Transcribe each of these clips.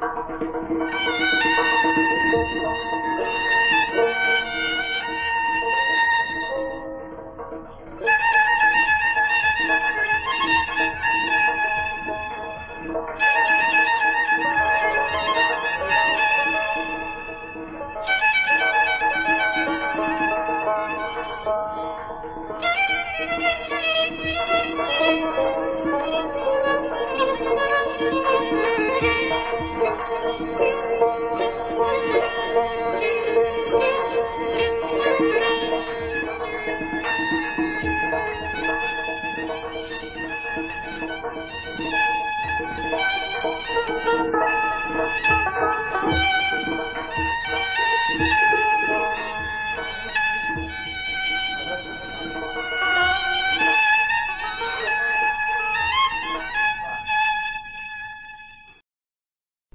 Thank you.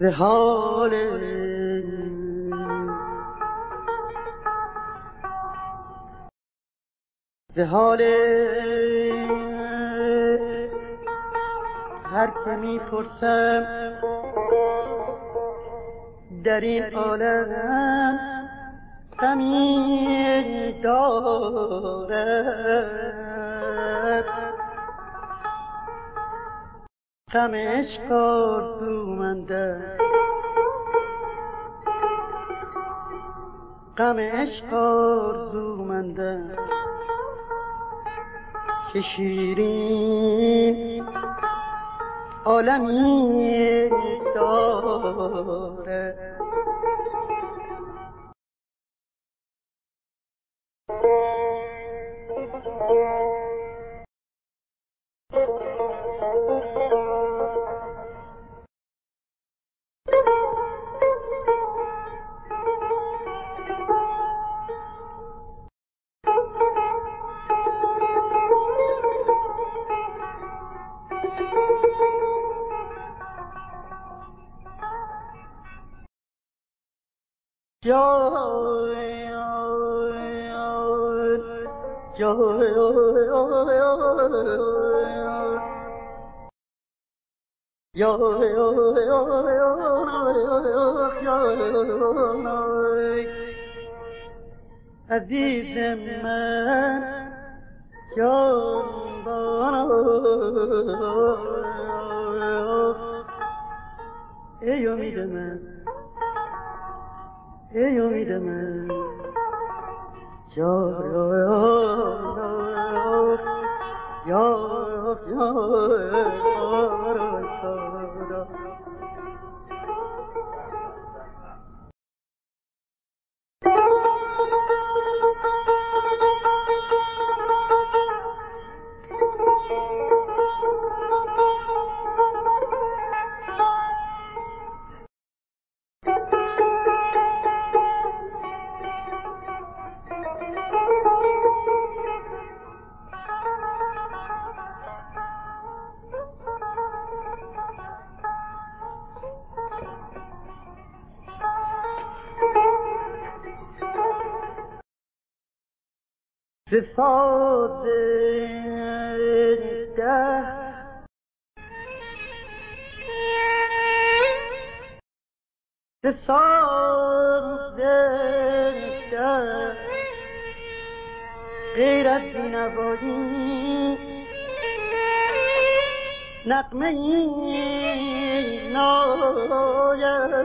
به حال هر که می‌پرسم در این عالم غمی دارد غم عشق آرزومنده غم عشق آرزومنده که شیرین عالمی داره. عزیز من جانبانا ای امید من ای امید من یا یا صفات ده صفات ده غیر از بینوایی نقمه این ناید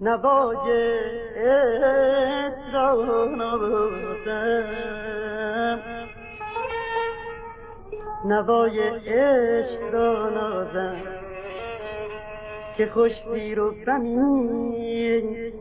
نوای نوای عشق را نازم که خوش پیر و زمین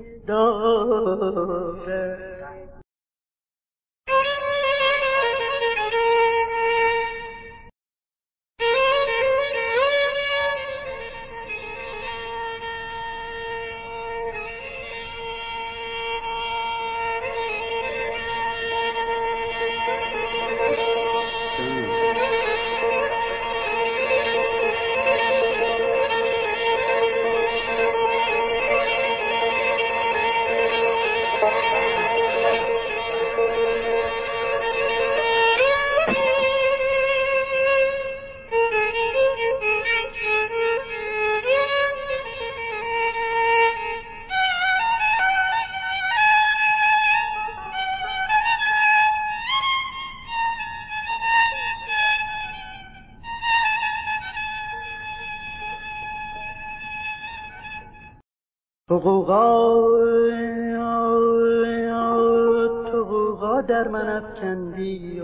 دارد حقوقا حقوقا در من افکندی.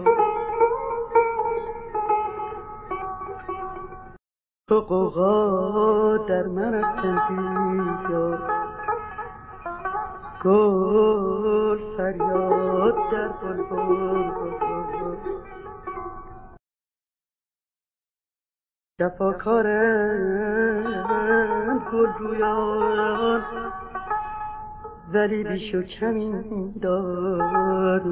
حقوقا در من افکندی. گل فریاد در بلبل جفاکارم گل رویان ولی بیش و کمی دارد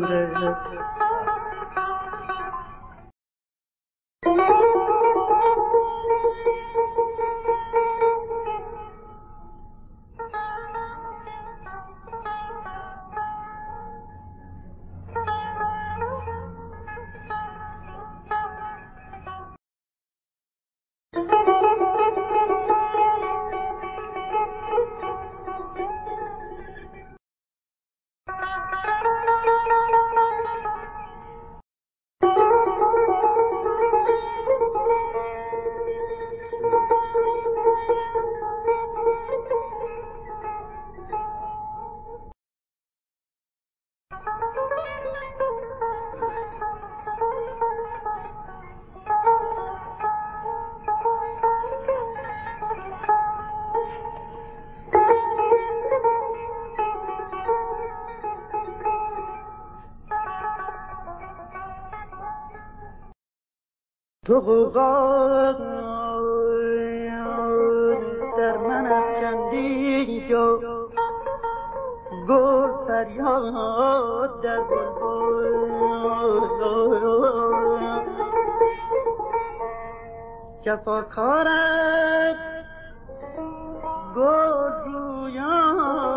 تو غوغا در من افکندی جو گل فریاد در بلبل جفاکارت گل رویان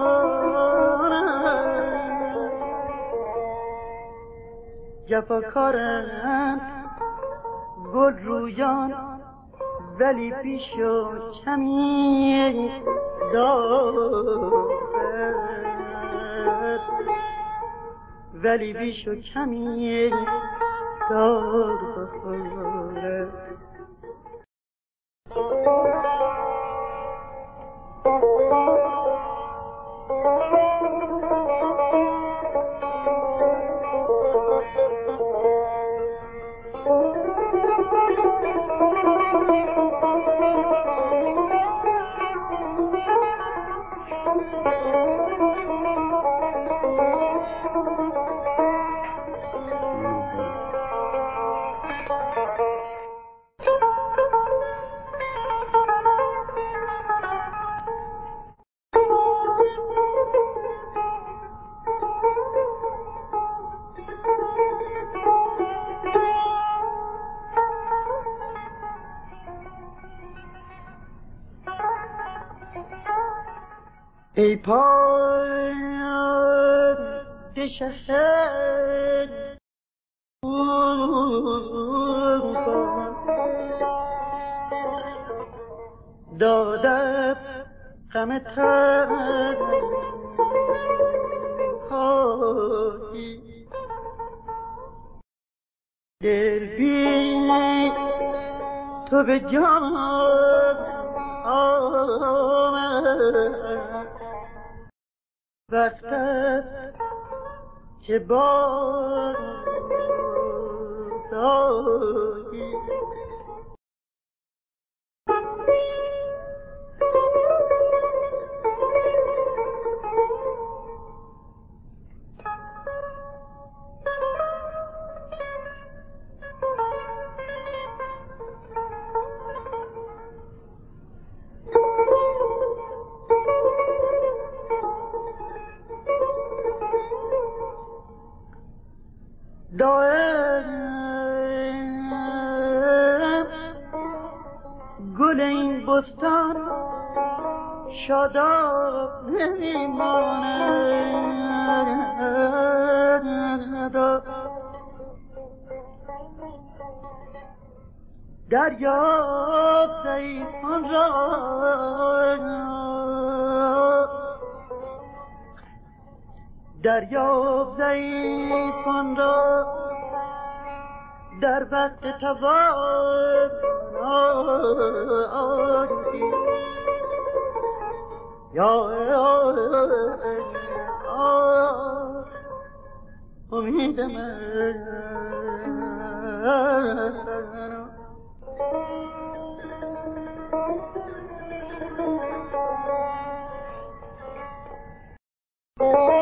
جفاکارت گل رویان ولی پیش و کمی دارد. ولی بیش و کمی دارد. ای پای شهر داده غم دل بی تو به جان وقت است که باز گل دریاب زیفان را. دریاب زیفان را. در وقت توان یا امید من. Thank you.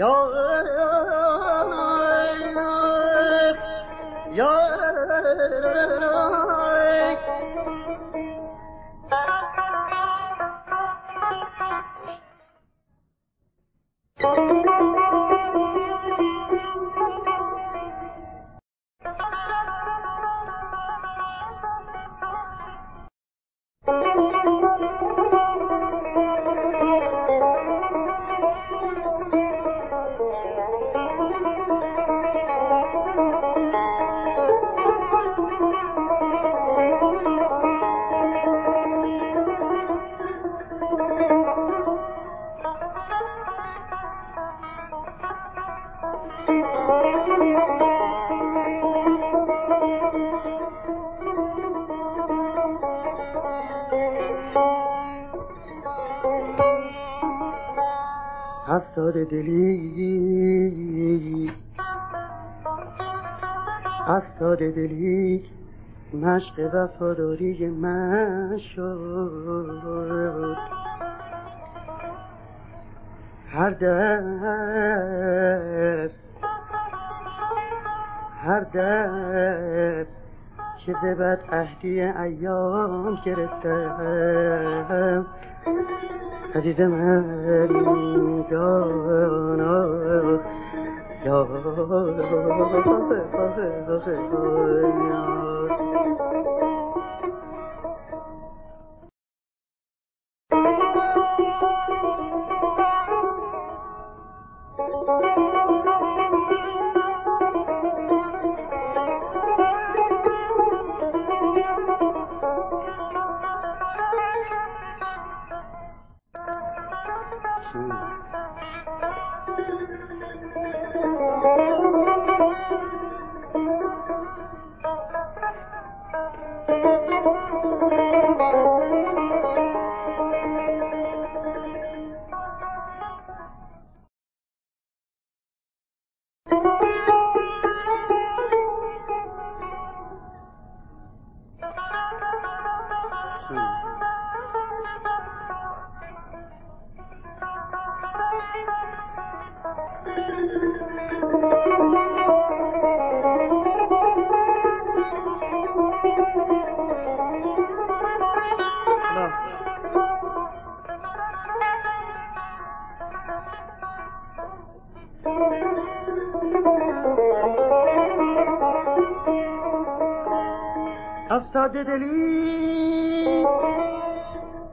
یا دلی مشق وفاداری من شد. هر دست هر دست که بد عهدی ایام گرفتم. عزیز من से ساده دلی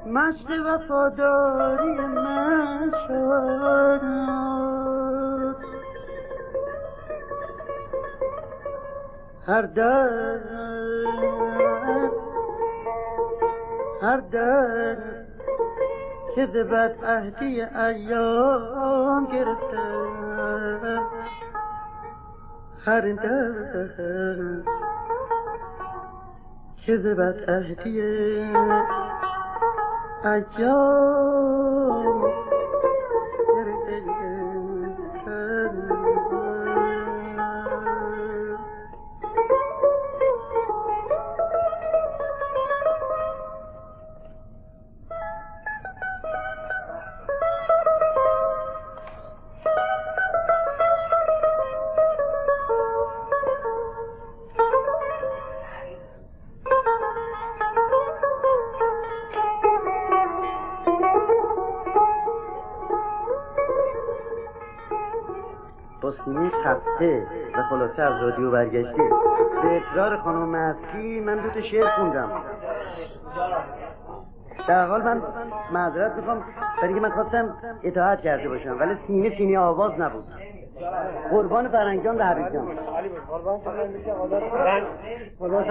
مشق وفاداری من شد. هر در هر در که بد عهدی ایام گرفته. هر در که بد عهدی ایام خلاصه از رادیو برگشته. به اقرار خانم مسکی من دو شعر خوندم. در حال من معذرت می‌خوام. برای که من خواستم اطاعت کرده باشم ولی سینه سینه آواز نبود. قربان فرنگجان و حبیب جان قربان